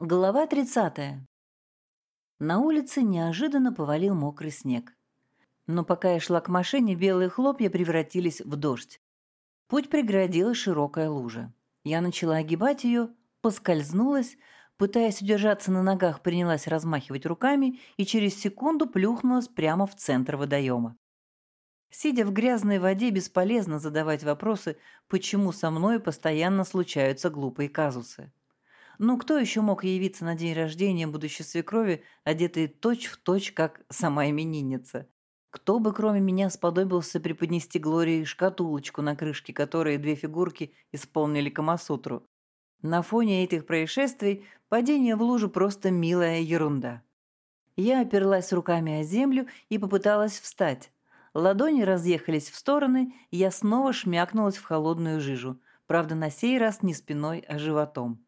Глава 30. На улице неожиданно повалил мокрый снег. Но пока я шла к машине, белые хлопья превратились в дождь. Путь преградила широкая лужа. Я начала огибать ее, поскользнулась, пытаясь удержаться на ногах, принялась размахивать руками и через секунду плюхнулась прямо в центр водоема. Сидя в грязной воде, бесполезно задавать вопросы, почему со мной постоянно случаются глупые казусы. Ну, кто еще мог явиться на день рождения будущей свекрови, одетой точь-в-точь, точь, как сама именинница? Кто бы, кроме меня, сподобился преподнести Глории шкатулочку, на крышке которой две фигурки исполнили Камасутру? На фоне этих происшествий падение в лужу просто милая ерунда. Я оперлась руками о землю и попыталась встать. Ладони разъехались в стороны, и я снова шмякнулась в холодную жижу. Правда, на сей раз не спиной, а животом.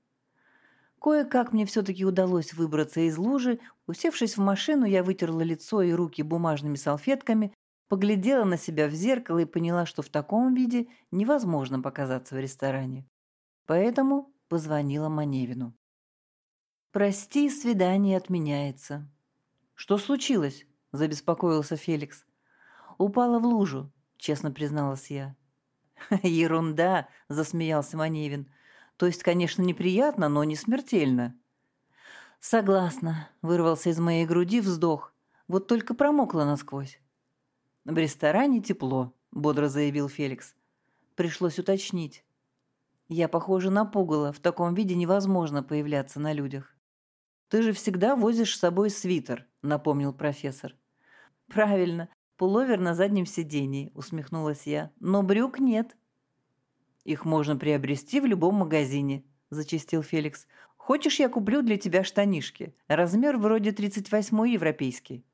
Кое-как мне все-таки удалось выбраться из лужи. Усевшись в машину, я вытерла лицо и руки бумажными салфетками, поглядела на себя в зеркало и поняла, что в таком виде невозможно показаться в ресторане. Поэтому позвонила Маневину. «Прости, свидание отменяется». «Что случилось?» – забеспокоился Феликс. «Упала в лужу», – честно призналась я. «Ерунда!» – засмеялся Маневин. То есть, конечно, неприятно, но не смертельно. «Согласна», — вырвался из моей груди вздох. «Вот только промокла насквозь». «В ресторане тепло», — бодро заявил Феликс. Пришлось уточнить. «Я, похоже, напугала. В таком виде невозможно появляться на людях». «Ты же всегда возишь с собой свитер», — напомнил профессор. «Правильно. Пуловер на заднем сидении», — усмехнулась я. «Но брюк нет». «Их можно приобрести в любом магазине», – зачастил Феликс. «Хочешь, я куплю для тебя штанишки? Размер вроде 38 европейский».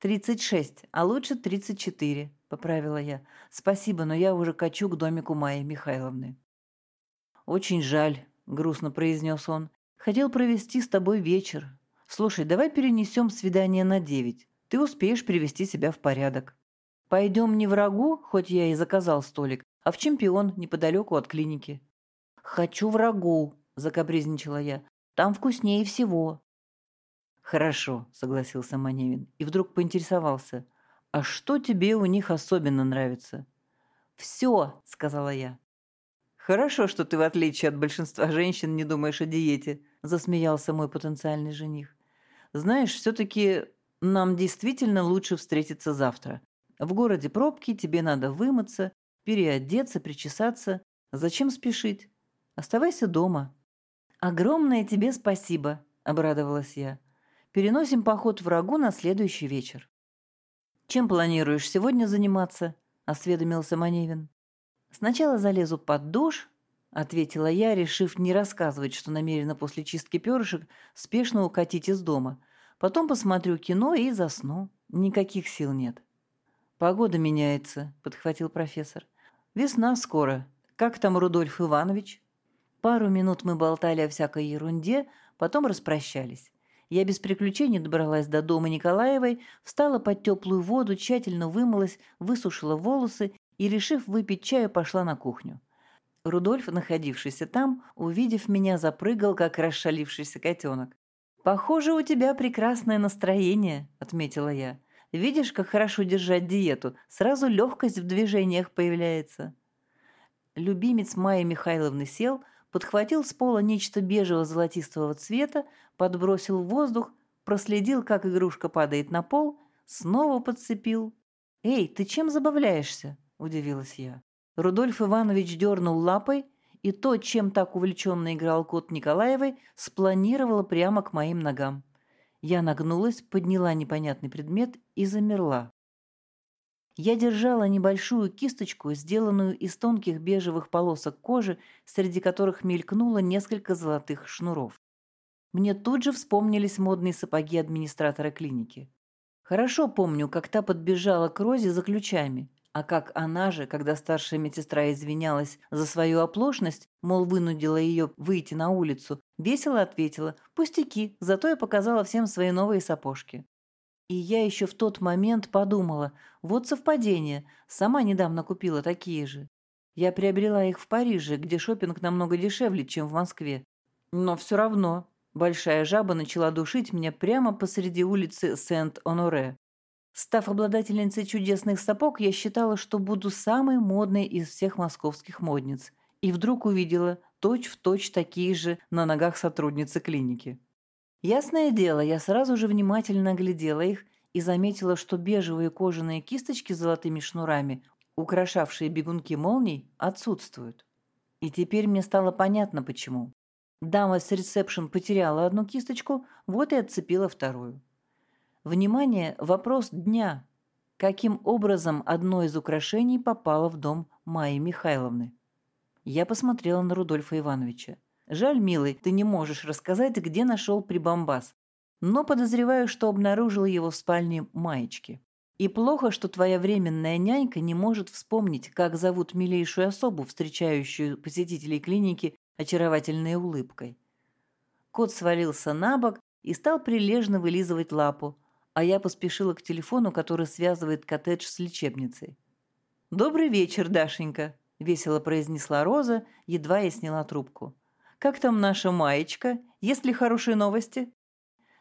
«36, а лучше 34», – поправила я. «Спасибо, но я уже качу к домику Майи Михайловны». «Очень жаль», – грустно произнес он. «Хотел провести с тобой вечер. Слушай, давай перенесем свидание на девять. Ты успеешь привести себя в порядок». «Пойдем не врагу, хоть я и заказал столик, а в чемпион неподалеку от клиники. «Хочу врагу», — закапризничала я. «Там вкуснее всего». «Хорошо», — согласился Маневин и вдруг поинтересовался. «А что тебе у них особенно нравится?» «Все», — сказала я. «Хорошо, что ты, в отличие от большинства женщин, не думаешь о диете», — засмеялся мой потенциальный жених. «Знаешь, все-таки нам действительно лучше встретиться завтра. В городе пробки, тебе надо вымыться, переодеться, причесаться. Зачем спешить? Оставайся дома». «Огромное тебе спасибо», — обрадовалась я. «Переносим поход врагу на следующий вечер». «Чем планируешь сегодня заниматься?» — осведомился Маневин. «Сначала залезу под душ», — ответила я, решив не рассказывать, что намерена после чистки перышек спешно укатить из дома. «Потом посмотрю кино и засну. Никаких сил нет». «Погода меняется», — подхватил профессор. Весна скоро. Как там Рудольф Иванович? Пару минут мы болтали о всякой ерунде, потом распрощались. Я без приключений добралась до дома Николаевой, встала под теплую воду, тщательно вымылась, высушила волосы и, решив выпить чаю, пошла на кухню. Рудольф, находившийся там, увидев меня, запрыгал, как расшалившийся котенок. «Похоже, у тебя прекрасное настроение», — отметила я. Видишь, как хорошо держать диету, сразу легкость в движениях появляется. Любимец Майи Михайловны сел, подхватил с пола нечто бежево-золотистого цвета, подбросил в воздух, проследил, как игрушка падает на пол, снова подцепил. «Эй, ты чем забавляешься?» – удивилась я. Рудольф Иванович дернул лапой, и то, чем так увлеченно играл кот Николаевой, спланировало прямо к моим ногам. Я нагнулась, подняла непонятный предмет и замерла. Я держала небольшую кисточку, сделанную из тонких бежевых полосок кожи, среди которых мелькнуло несколько золотых шнуров. Мне тут же вспомнились модные сапоги администратора клиники. Хорошо помню, как та подбежала к Розе за ключами. А как она же, когда старшая медсестра извинялась за свою оплошность, мол, вынудила ее выйти на улицу, весело ответила «Пустяки, зато я показала всем свои новые сапожки». И я еще в тот момент подумала, вот совпадение, сама недавно купила такие же. Я приобрела их в Париже, где шопинг намного дешевле, чем в Москве. Но все равно, Большая жаба начала душить меня прямо посреди улицы Сент-Оноре. Став обладательницей чудесных сапог, я считала, что буду самой модной из всех московских модниц. И вдруг увидела точь-в-точь точь такие же на ногах сотрудницы клиники. Ясное дело, я сразу же внимательно оглядела их и заметила, что бежевые кожаные кисточки с золотыми шнурами, украшавшие бегунки молний, отсутствуют. И теперь мне стало понятно, почему. Дама с ресепшн потеряла одну кисточку, вот и отцепила вторую. Внимание, вопрос дня. Каким образом одно из украшений попало в дом Майи Михайловны? Я посмотрела на Рудольфа Ивановича. Жаль, милый, ты не можешь рассказать, где нашел прибамбас. Но подозреваю, что обнаружил его в спальне Маечки. И плохо, что твоя временная нянька не может вспомнить, как зовут милейшую особу, встречающую посетителей клиники очаровательной улыбкой. Кот свалился на бок и стал прилежно вылизывать лапу, а я поспешила к телефону, который связывает коттедж с лечебницей. «Добрый вечер, Дашенька», — весело произнесла Роза, едва я сняла трубку. «Как там наша маечка? Есть ли хорошие новости?»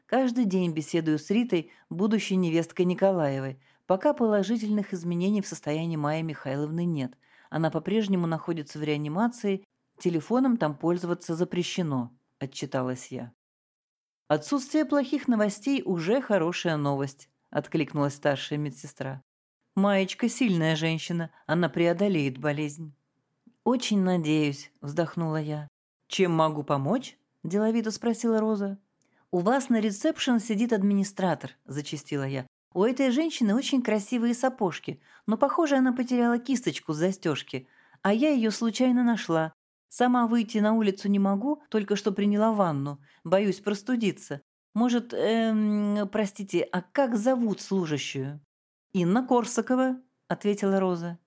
Каждый день беседую с Ритой, будущей невесткой Николаевой. Пока положительных изменений в состоянии Майи Михайловны нет. Она по-прежнему находится в реанимации Телефоном там пользоваться запрещено», – отчиталась я. «Отсутствие плохих новостей уже хорошая новость», – откликнулась старшая медсестра. «Маечка сильная женщина, она преодолеет болезнь». «Очень надеюсь», – вздохнула я. «Чем могу помочь?» – деловито спросила Роза. «У вас на ресепшн сидит администратор», – зачастила я. «У этой женщины очень красивые сапожки, но, похоже, она потеряла кисточку с застежки, а я ее случайно нашла. Сама выйти на улицу не могу, только что приняла ванну. Боюсь простудиться. Может, эм, простите, а как зовут служащую?» «Инна Корсакова», — ответила Роза.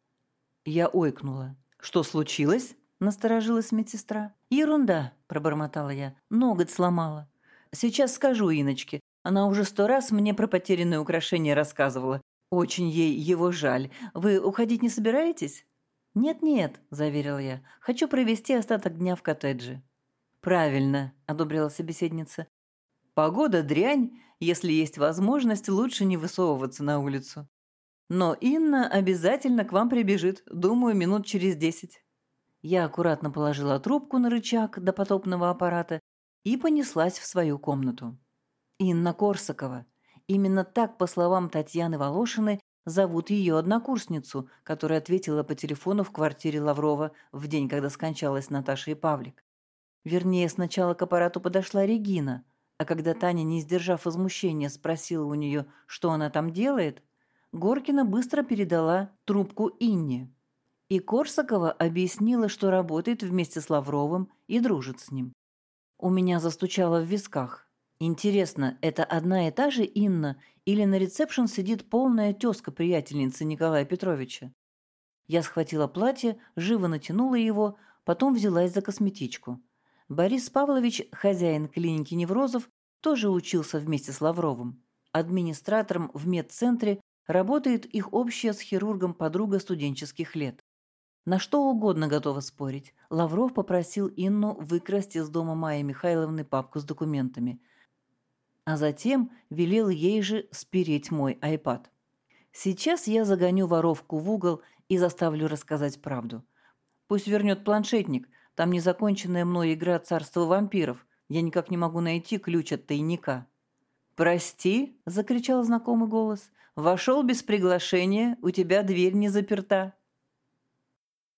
Я ойкнула. «Что случилось?» — насторожилась медсестра. «Ерунда», — пробормотала я. «Ноготь сломала». «Сейчас скажу Иночке. Она уже сто раз мне про потерянное украшение рассказывала. Очень ей его жаль. Вы уходить не собираетесь?» «Нет-нет», – заверил я, – «хочу провести остаток дня в коттедже». «Правильно», – одобрила собеседница. «Погода дрянь, если есть возможность, лучше не высовываться на улицу. Но Инна обязательно к вам прибежит, думаю, минут через десять». Я аккуратно положила трубку на рычаг до потопного аппарата и понеслась в свою комнату. Инна Корсакова. Именно так, по словам Татьяны Волошиной, зовут ее однокурсницу, которая ответила по телефону в квартире Лаврова в день, когда скончалась Наташа и Павлик. Вернее, сначала к аппарату подошла Регина, а когда Таня, не сдержав возмущения, спросила у нее, что она там делает, Горкина быстро передала трубку Инне. И Корсакова объяснила, что работает вместе с Лавровым и дружит с ним. У меня застучало в висках. Интересно, это одна и та же Инна или на ресепшн сидит полная тезка приятельницы Николая Петровича? Я схватила платье, живо натянула его, потом взялась за косметичку. Борис Павлович, хозяин клиники неврозов, тоже учился вместе с Лавровым. Администратором в медцентре работает их общая с хирургом подруга студенческих лет. На что угодно готова спорить. Лавров попросил Инну выкрасть из дома Майи Михайловны папку с документами – а затем велел ей же спереть мой айпад. Сейчас я загоню воровку в угол и заставлю рассказать правду. Пусть вернет планшетник, там незаконченная мной игра «Царство вампиров». Я никак не могу найти ключ от тайника. «Прости», — закричал знакомый голос, — «вошел без приглашения, у тебя дверь не заперта».